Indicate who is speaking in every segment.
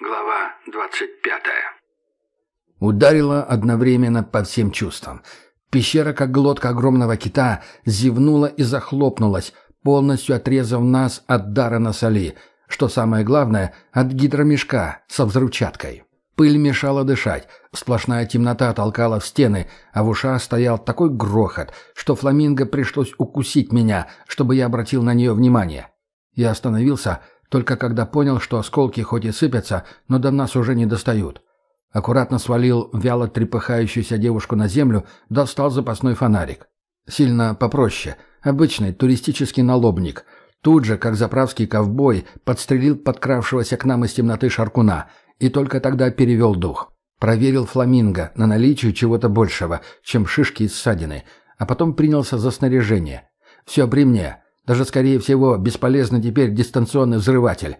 Speaker 1: Глава 25.
Speaker 2: Ударило одновременно по всем чувствам. Пещера, как глотка огромного кита, зевнула и захлопнулась, полностью отрезав нас от дара на соли, что самое главное, от гидромешка со взрывчаткой. Пыль мешала дышать, сплошная темнота толкала в стены, а в ушах стоял такой грохот, что фламинго пришлось укусить меня, чтобы я обратил на нее внимание. Я остановился, только когда понял, что осколки хоть и сыпятся, но до нас уже не достают. Аккуратно свалил вяло трепыхающуюся девушку на землю, достал запасной фонарик. Сильно попроще. Обычный туристический налобник. Тут же, как заправский ковбой, подстрелил подкравшегося к нам из темноты шаркуна и только тогда перевел дух. Проверил фламинго на наличие чего-то большего, чем шишки и ссадины, а потом принялся за снаряжение. Все при мне. Даже, скорее всего, бесполезно теперь дистанционный взрыватель.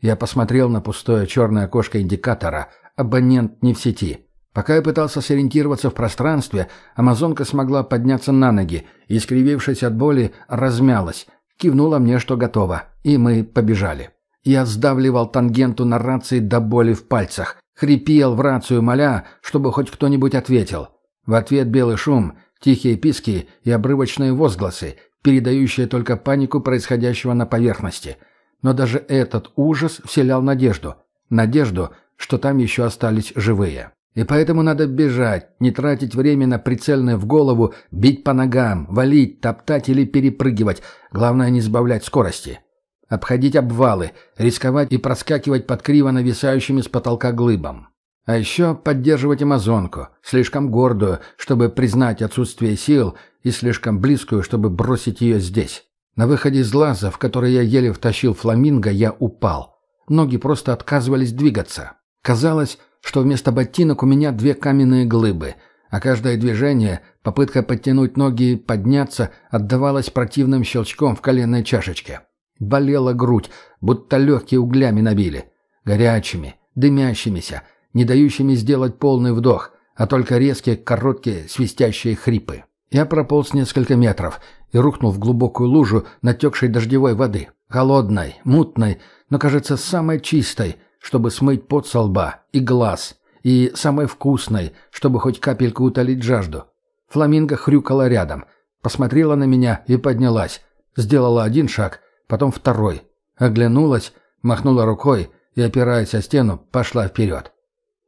Speaker 2: Я посмотрел на пустое черное окошко индикатора. Абонент не в сети. Пока я пытался сориентироваться в пространстве, амазонка смогла подняться на ноги и, искривившись от боли, размялась. Кивнула мне, что готово, и мы побежали. Я сдавливал тангенту на рации до боли в пальцах. Хрипел в рацию, моля, чтобы хоть кто-нибудь ответил. В ответ белый шум, тихие писки и обрывочные возгласы, передающие только панику происходящего на поверхности. Но даже этот ужас вселял надежду. Надежду, что там еще остались живые. И поэтому надо бежать, не тратить время на прицельное в голову, бить по ногам, валить, топтать или перепрыгивать. Главное не сбавлять скорости. Обходить обвалы, рисковать и проскакивать под криво нависающими с потолка глыбом. А еще поддерживать амазонку, слишком гордую, чтобы признать отсутствие сил, и слишком близкую, чтобы бросить ее здесь. На выходе из лаза, в который я еле втащил фламинго, я упал. Ноги просто отказывались двигаться. Казалось, что вместо ботинок у меня две каменные глыбы, а каждое движение, попытка подтянуть ноги и подняться, отдавалось противным щелчком в коленной чашечке. Болела грудь, будто легкие углями набили. Горячими, дымящимися, не дающими сделать полный вдох, а только резкие, короткие, свистящие хрипы. Я прополз несколько метров и рухнул в глубокую лужу натекшей дождевой воды. Холодной, мутной, но, кажется, самой чистой, чтобы смыть пот со лба и глаз, и самой вкусной, чтобы хоть капельку утолить жажду. Фламинго хрюкала рядом, посмотрела на меня и поднялась. Сделала один шаг, потом второй. Оглянулась, махнула рукой и, опираясь о стену, пошла вперед.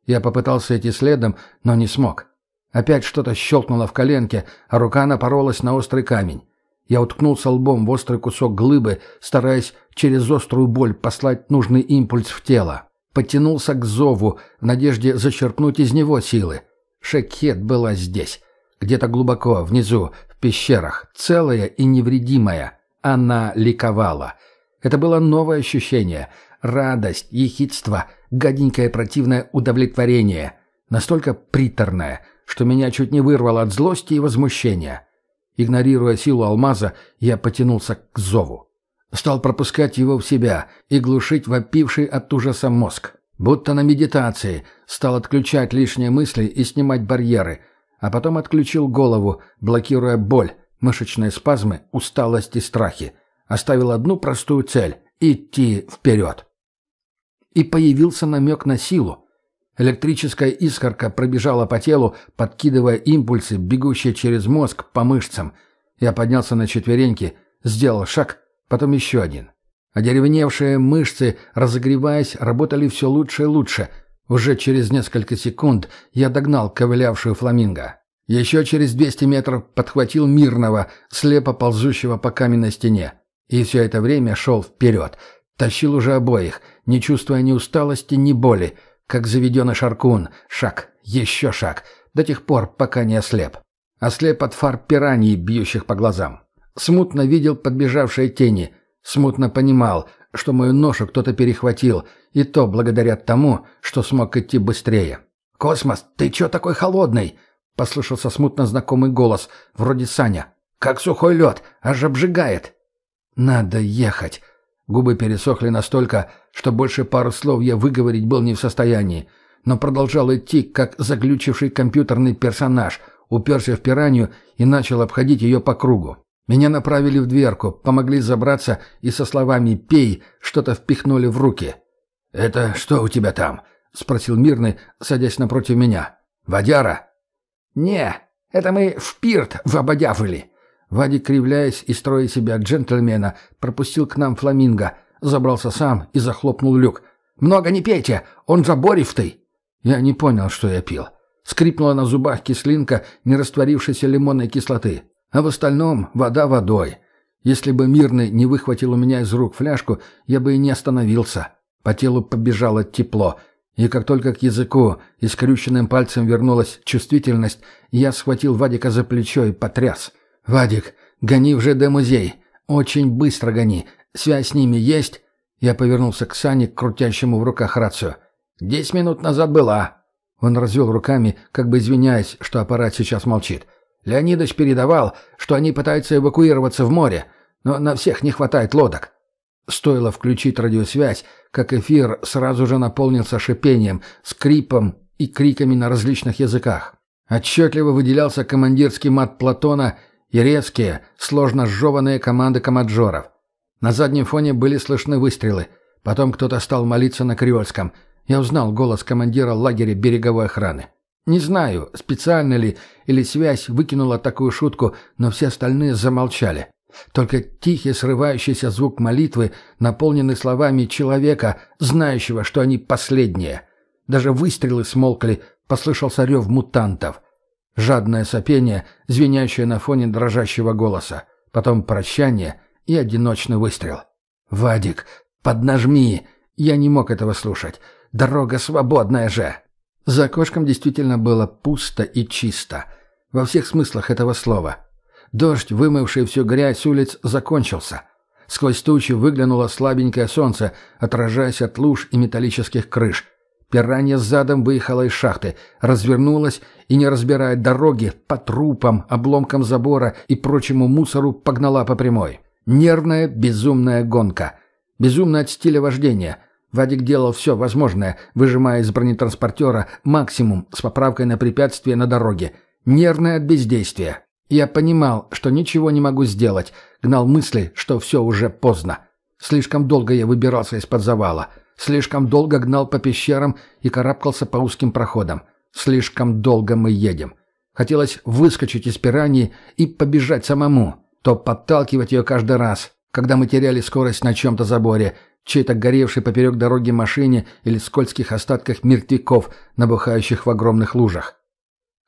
Speaker 2: Я попытался идти следом, но не смог. Опять что-то щелкнуло в коленке, а рука напоролась на острый камень. Я уткнулся лбом в острый кусок глыбы, стараясь через острую боль послать нужный импульс в тело. Подтянулся к зову, в надежде зачерпнуть из него силы. Шекхет была здесь. Где-то глубоко, внизу, в пещерах, целая и невредимая. Она ликовала. Это было новое ощущение. Радость, ехидство — гаденькое противное удовлетворение, настолько приторное, что меня чуть не вырвало от злости и возмущения. Игнорируя силу алмаза, я потянулся к зову. Стал пропускать его в себя и глушить вопивший от ужаса мозг. Будто на медитации стал отключать лишние мысли и снимать барьеры, а потом отключил голову, блокируя боль, мышечные спазмы, усталость и страхи. Оставил одну простую цель — идти вперед и появился намек на силу. Электрическая искорка пробежала по телу, подкидывая импульсы, бегущие через мозг по мышцам. Я поднялся на четвереньки, сделал шаг, потом еще один. Одеревеневшие мышцы, разогреваясь, работали все лучше и лучше. Уже через несколько секунд я догнал ковылявшую фламинго. Еще через 200 метров подхватил мирного, слепо ползущего по каменной стене. И все это время шел вперед. Тащил уже обоих — не чувствуя ни усталости, ни боли, как заведенный шаркун. Шаг, еще шаг, до тех пор, пока не ослеп. Ослеп от фар пираний, бьющих по глазам. Смутно видел подбежавшие тени, смутно понимал, что мою ношу кто-то перехватил, и то благодаря тому, что смог идти быстрее. «Космос, ты чё такой холодный?» — послышался смутно знакомый голос, вроде Саня. «Как сухой лед, аж обжигает». «Надо ехать», Губы пересохли настолько, что больше пару слов я выговорить был не в состоянии, но продолжал идти, как заглючивший компьютерный персонаж, уперся в пиранью и начал обходить ее по кругу. Меня направили в дверку, помогли забраться и со словами «пей» что-то впихнули в руки. «Это что у тебя там?» — спросил Мирный, садясь напротив меня. «Водяра?»
Speaker 3: «Не, это мы в пирт в ободявыли».
Speaker 2: Вадик, кривляясь и строя себя джентльмена, пропустил к нам фламинго, забрался сам и захлопнул люк.
Speaker 3: «Много не пейте, он забористый!»
Speaker 2: Я не понял, что я пил. Скрипнула на зубах кислинка нерастворившейся лимонной кислоты. А в остальном вода водой. Если бы Мирный не выхватил у меня из рук фляжку, я бы и не остановился. По телу побежало тепло. И как только к языку и пальцем вернулась чувствительность, я схватил Вадика за плечо и потряс. «Вадик, гони в ЖД-музей. Очень быстро гони. Связь с ними есть?» Я повернулся к Сане, крутящему в руках рацию. «Десять минут назад была». Он развел руками, как бы извиняясь, что аппарат сейчас молчит. Леонидович передавал, что они пытаются эвакуироваться в море, но на всех не хватает лодок. Стоило включить радиосвязь, как эфир сразу же наполнился шипением, скрипом и криками на различных языках. Отчетливо выделялся командирский мат Платона и резкие, сложно сжеванные команды комаджоров. На заднем фоне были слышны выстрелы. Потом кто-то стал молиться на креольском. Я узнал голос командира лагеря береговой охраны. Не знаю, специально ли или связь выкинула такую шутку, но все остальные замолчали. Только тихий срывающийся звук молитвы, наполненный словами человека, знающего, что они последние. Даже выстрелы смолкли, послышался рев мутантов. Жадное сопение, звенящее на фоне дрожащего голоса. Потом прощание и одиночный выстрел. «Вадик, поднажми!» Я не мог этого слушать. «Дорога свободная же!» За окошком действительно было пусто и чисто. Во всех смыслах этого слова. Дождь, вымывший всю грязь улиц, закончился. Сквозь тучи выглянуло слабенькое солнце, отражаясь от луж и металлических крыш. Пиранья задом выехала из шахты, развернулась и, не разбирая дороги, по трупам, обломкам забора и прочему мусору погнала по прямой. Нервная, безумная гонка. Безумная от стиля вождения. Вадик делал все возможное, выжимая из бронетранспортера максимум с поправкой на препятствия на дороге. Нервное от бездействия. Я понимал, что ничего не могу сделать, гнал мысли, что все уже поздно. Слишком долго я выбирался из-под завала. Слишком долго гнал по пещерам и карабкался по узким проходам. Слишком долго мы едем. Хотелось выскочить из пираньи и побежать самому. То подталкивать ее каждый раз, когда мы теряли скорость на чем-то заборе, чей-то горевшей поперек дороги машине или скользких остатках мертвяков, набухающих в огромных лужах.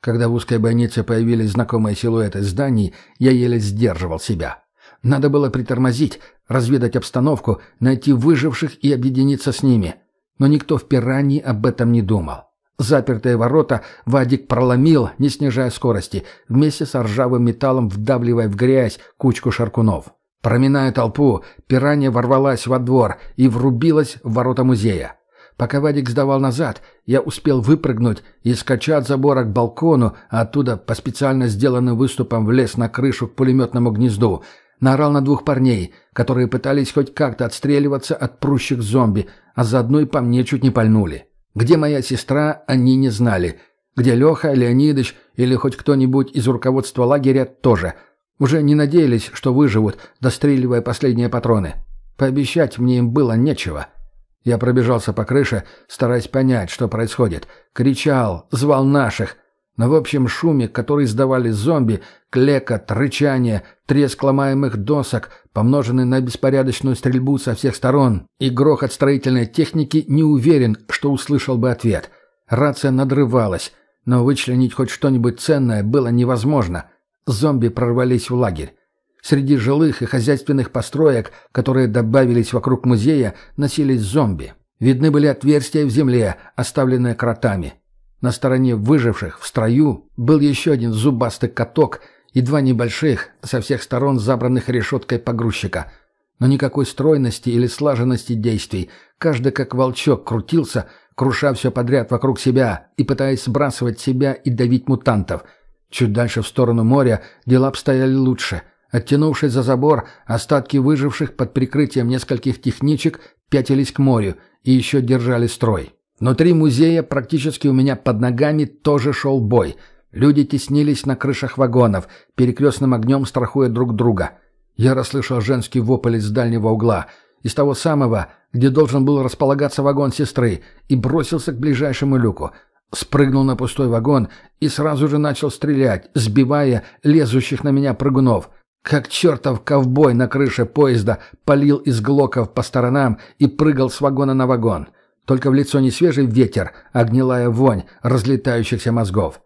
Speaker 2: Когда в узкой больнице появились знакомые силуэты зданий, я еле сдерживал себя. Надо было притормозить, разведать обстановку, найти выживших и объединиться с ними. Но никто в пираньи об этом не думал. Запертые ворота Вадик проломил, не снижая скорости, вместе с ржавым металлом вдавливая в грязь кучку шаркунов. Проминая толпу, пиранья ворвалась во двор и врубилась в ворота музея. Пока Вадик сдавал назад, я успел выпрыгнуть и скачать забора к балкону, а оттуда по специально сделанным выступам влез на крышу к пулеметному гнезду. Наорал на двух парней, которые пытались хоть как-то отстреливаться от прущих зомби, а заодно и по мне чуть не пальнули. Где моя сестра, они не знали. Где Леха, Леонидыч или хоть кто-нибудь из руководства лагеря тоже. Уже не надеялись, что выживут, достреливая последние патроны. Пообещать мне им было нечего. — я пробежался по крыше, стараясь понять, что происходит. Кричал, звал наших. Но в общем шуме, который издавали зомби, клекот, рычание, треск ломаемых досок, помноженный на беспорядочную стрельбу со всех сторон и грохот строительной техники, не уверен, что услышал бы ответ. Рация надрывалась, но вычленить хоть что-нибудь ценное было невозможно. Зомби прорвались в лагерь. Среди жилых и хозяйственных построек, которые добавились вокруг музея, носились зомби. Видны были отверстия в земле, оставленные кротами. На стороне выживших в строю был еще один зубастый каток и два небольших, со всех сторон забранных решеткой погрузчика. Но никакой стройности или слаженности действий. Каждый как волчок крутился, круша все подряд вокруг себя и пытаясь сбрасывать себя и давить мутантов. Чуть дальше в сторону моря дела обстояли лучше — Оттянувшись за забор, остатки выживших под прикрытием нескольких техничек пятились к морю и еще держали строй. Внутри музея, практически у меня под ногами, тоже шел бой. Люди теснились на крышах вагонов, перекрестным огнем страхуя друг друга. Я расслышал женский вопль из дальнего угла, из того самого, где должен был располагаться вагон сестры, и бросился к ближайшему люку. Спрыгнул на пустой вагон и сразу же начал стрелять, сбивая лезущих на меня прыгунов. Как чертов ковбой на крыше поезда палил из глоков по сторонам и прыгал с вагона на вагон. Только в лицо не свежий ветер, а гнилая вонь разлетающихся мозгов.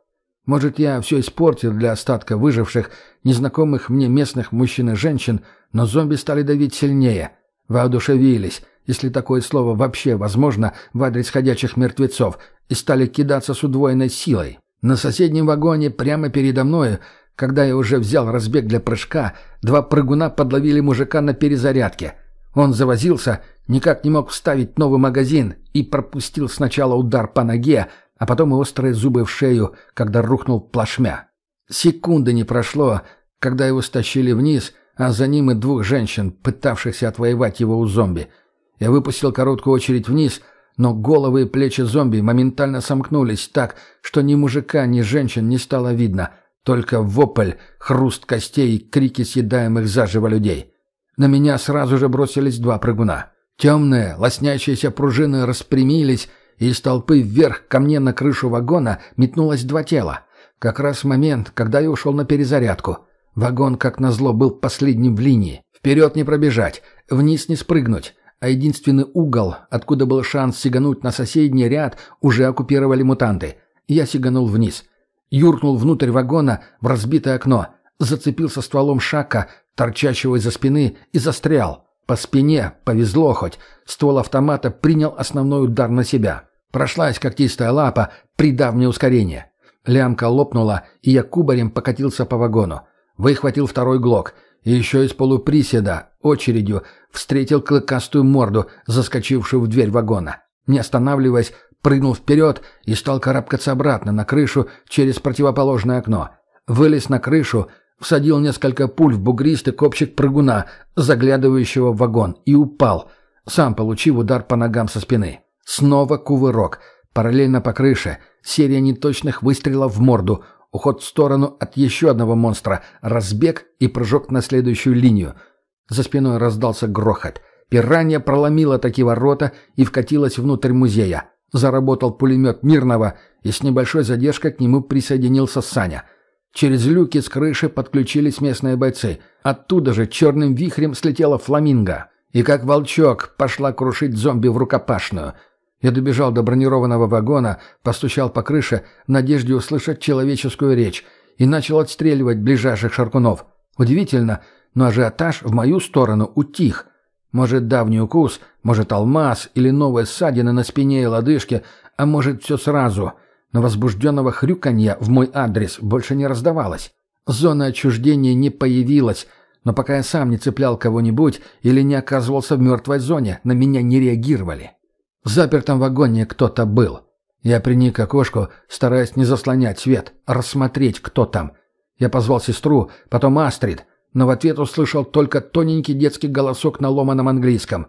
Speaker 2: Может, я все испортил для остатка выживших, незнакомых мне местных мужчин и женщин, но зомби стали давить сильнее. Воодушевились, если такое слово вообще возможно в адрес ходячих мертвецов, и стали кидаться с удвоенной силой. На соседнем вагоне прямо передо мною, когда я уже взял разбег для прыжка, два прыгуна подловили мужика на перезарядке. Он завозился, никак не мог вставить новый магазин и пропустил сначала удар по ноге, а потом и острые зубы в шею, когда рухнул плашмя. Секунды не прошло, когда его стащили вниз, а за ним и двух женщин, пытавшихся отвоевать его у зомби. Я выпустил короткую очередь вниз, но головы и плечи зомби моментально сомкнулись так, что ни мужика, ни женщин не стало видно, только вопль, хруст костей и крики съедаемых заживо людей. На меня сразу же бросились два прыгуна. Темные, лоснящиеся пружины распрямились, и из толпы вверх ко мне на крышу вагона метнулось два тела. Как раз в момент, когда я ушел на перезарядку. Вагон, как назло, был последним в линии. Вперед не пробежать, вниз не спрыгнуть. А единственный угол, откуда был шанс сигануть на соседний ряд, уже оккупировали мутанты. Я сиганул вниз. Юркнул внутрь вагона в разбитое окно. Зацепился стволом шака, торчащего из-за спины, и застрял. По спине, повезло хоть, ствол автомата принял основной удар на себя. Прошлась когтистая лапа, придав мне ускорение. Лямка лопнула, и я кубарем покатился по вагону. Выхватил второй глок, и еще из полуприседа, очередью, встретил клыкастую морду, заскочившую в дверь вагона. Не останавливаясь, прыгнул вперед и стал карабкаться обратно на крышу через противоположное окно. Вылез на крышу, всадил несколько пуль в бугристый копчик прыгуна, заглядывающего в вагон, и упал, сам получив удар по ногам со спины. Снова кувырок. Параллельно по крыше. Серия неточных выстрелов в морду. Уход в сторону от еще одного монстра. Разбег и прыжок на следующую линию. За спиной раздался грохот. Пиранья проломила такие ворота и вкатилась внутрь музея. Заработал пулемет Мирного, и с небольшой задержкой к нему присоединился Саня — Через люки с крыши подключились местные бойцы. Оттуда же черным вихрем слетела фламинго. И как волчок пошла крушить зомби в рукопашную. Я добежал до бронированного вагона, постучал по крыше в надежде услышать человеческую речь и начал отстреливать ближайших шаркунов. Удивительно, но ажиотаж в мою сторону утих. Может, давний укус, может, алмаз или новые ссадины на спине и лодыжке, а может, все сразу — но возбужденного хрюканья в мой адрес больше не раздавалось. Зона отчуждения не появилась, но пока я сам не цеплял кого-нибудь или не оказывался в мертвой зоне, на меня не реагировали. В запертом вагоне кто-то был. Я приник к окошку, стараясь не заслонять свет, рассмотреть, кто там. Я позвал сестру, потом Астрид, но в ответ услышал только тоненький детский голосок на ломаном английском.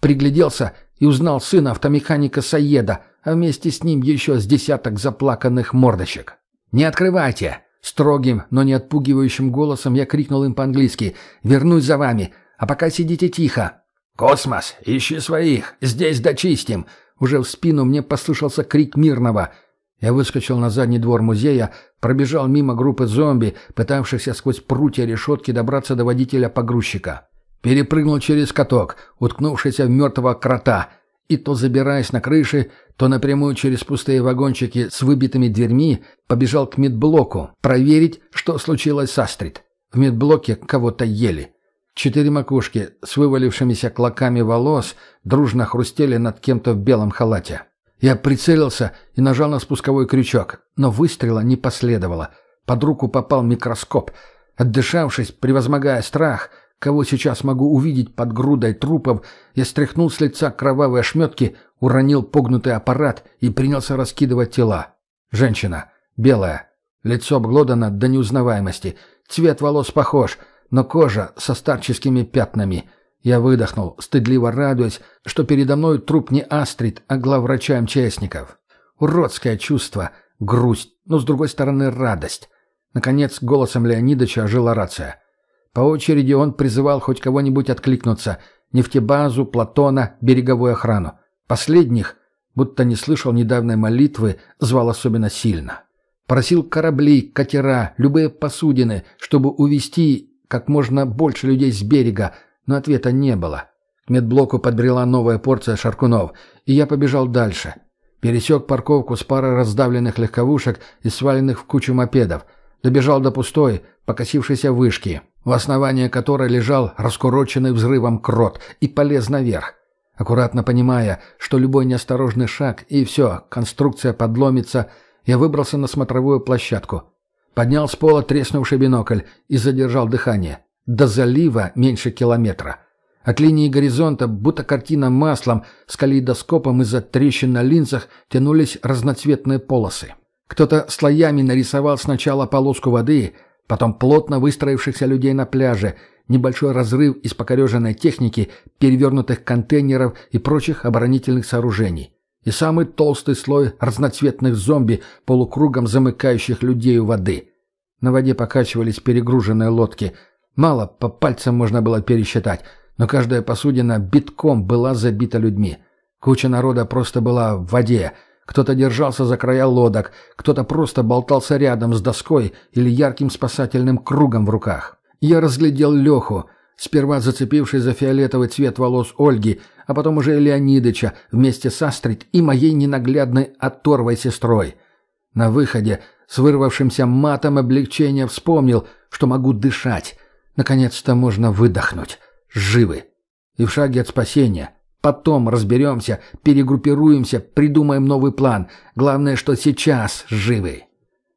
Speaker 2: Пригляделся и узнал сына автомеханика Саеда — а вместе с ним еще с десяток заплаканных мордочек. «Не открывайте!» Строгим, но не отпугивающим голосом я крикнул им по-английски «Вернусь за вами, а пока сидите тихо!» «Космос, ищи своих! Здесь дочистим!» Уже в спину мне послышался крик мирного. Я выскочил на задний двор музея, пробежал мимо группы зомби, пытавшихся сквозь прутья решетки добраться до водителя-погрузчика. Перепрыгнул через каток, уткнувшийся в мертвого крота — и то забираясь на крыши, то напрямую через пустые вагончики с выбитыми дверьми побежал к медблоку проверить, что случилось с Астрид. В медблоке кого-то ели. Четыре макушки с вывалившимися клоками волос дружно хрустели над кем-то в белом халате. Я прицелился и нажал на спусковой крючок, но выстрела не последовало. Под руку попал микроскоп. Отдышавшись, превозмогая страх — Кого сейчас могу увидеть под грудой трупов, я стряхнул с лица кровавые ошметки, уронил погнутый аппарат и принялся раскидывать тела. Женщина. Белая. Лицо обглодано до неузнаваемости. Цвет волос похож, но кожа со старческими пятнами. Я выдохнул, стыдливо радуясь, что передо мной труп не Астрид, а главврача МЧСников. Уродское чувство, грусть, но, с другой стороны, радость. Наконец, голосом Леонидовича ожила рация. По очереди он призывал хоть кого-нибудь откликнуться. Нефтебазу, Платона, береговую охрану. Последних, будто не слышал недавней молитвы, звал особенно сильно. Просил корабли, катера, любые посудины, чтобы увести как можно больше людей с берега, но ответа не было. К медблоку подбрела новая порция шаркунов, и я побежал дальше. Пересек парковку с парой раздавленных легковушек и сваленных в кучу мопедов. Добежал до пустой, покосившейся вышки, в основании которой лежал раскуроченный взрывом крот, и полез наверх. Аккуратно понимая, что любой неосторожный шаг, и все, конструкция подломится, я выбрался на смотровую площадку. Поднял с пола треснувший бинокль и задержал дыхание. До залива меньше километра. От линии горизонта, будто картина маслом, с калейдоскопом из-за трещин на линзах тянулись разноцветные полосы. Кто-то слоями нарисовал сначала полоску воды, потом плотно выстроившихся людей на пляже, небольшой разрыв из покореженной техники, перевернутых контейнеров и прочих оборонительных сооружений. И самый толстый слой разноцветных зомби, полукругом замыкающих людей у воды. На воде покачивались перегруженные лодки. Мало, по пальцам можно было пересчитать — но каждая посудина битком была забита людьми. Куча народа просто была в воде. Кто-то держался за края лодок, кто-то просто болтался рядом с доской или ярким спасательным кругом в руках. Я разглядел Леху, сперва зацепивший за фиолетовый цвет волос Ольги, а потом уже Леонидыча вместе с Астрид и моей ненаглядной оторвой сестрой. На выходе с вырвавшимся матом облегчения вспомнил, что могу дышать. Наконец-то можно выдохнуть живы. И в шаге от спасения. Потом разберемся, перегруппируемся, придумаем новый план. Главное, что сейчас живы.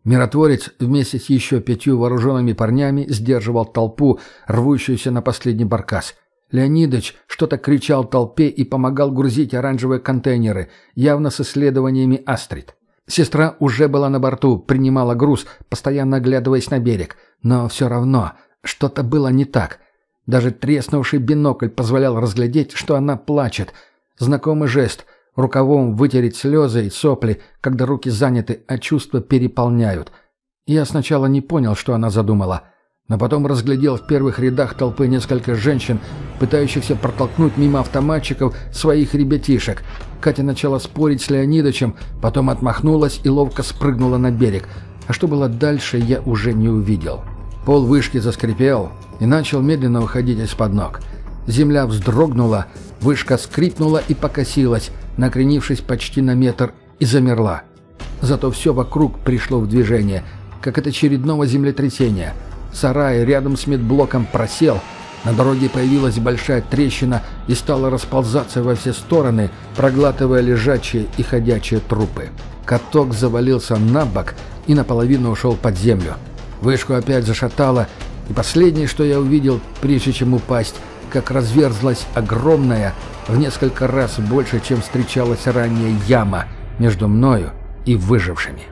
Speaker 2: Миротворец вместе с еще пятью вооруженными парнями сдерживал толпу, рвущуюся на последний баркас. Леонидыч что-то кричал толпе и помогал грузить оранжевые контейнеры, явно с исследованиями Астрид. Сестра уже была на борту, принимала груз, постоянно оглядываясь на берег. Но все равно, что-то было не так. Даже треснувший бинокль позволял разглядеть, что она плачет. Знакомый жест — рукавом вытереть слезы и сопли, когда руки заняты, а чувства переполняют. Я сначала не понял, что она задумала, но потом разглядел в первых рядах толпы несколько женщин, пытающихся протолкнуть мимо автоматчиков своих ребятишек. Катя начала спорить с Леонидовичем, потом отмахнулась и ловко спрыгнула на берег. А что было дальше, я уже не увидел. Пол вышки заскрипел, и начал медленно выходить из-под ног. Земля вздрогнула, вышка скрипнула и покосилась, накренившись почти на метр, и замерла. Зато все вокруг пришло в движение, как от очередного землетрясения. Сарай рядом с медблоком просел, на дороге появилась большая трещина и стала расползаться во все стороны, проглатывая лежачие и ходячие трупы. Каток завалился на бок и наполовину ушел под землю. Вышку опять зашатало, и последнее, что я увидел, прежде чем упасть, как разверзлась огромная, в несколько раз больше, чем встречалась ранее яма между мною и выжившими.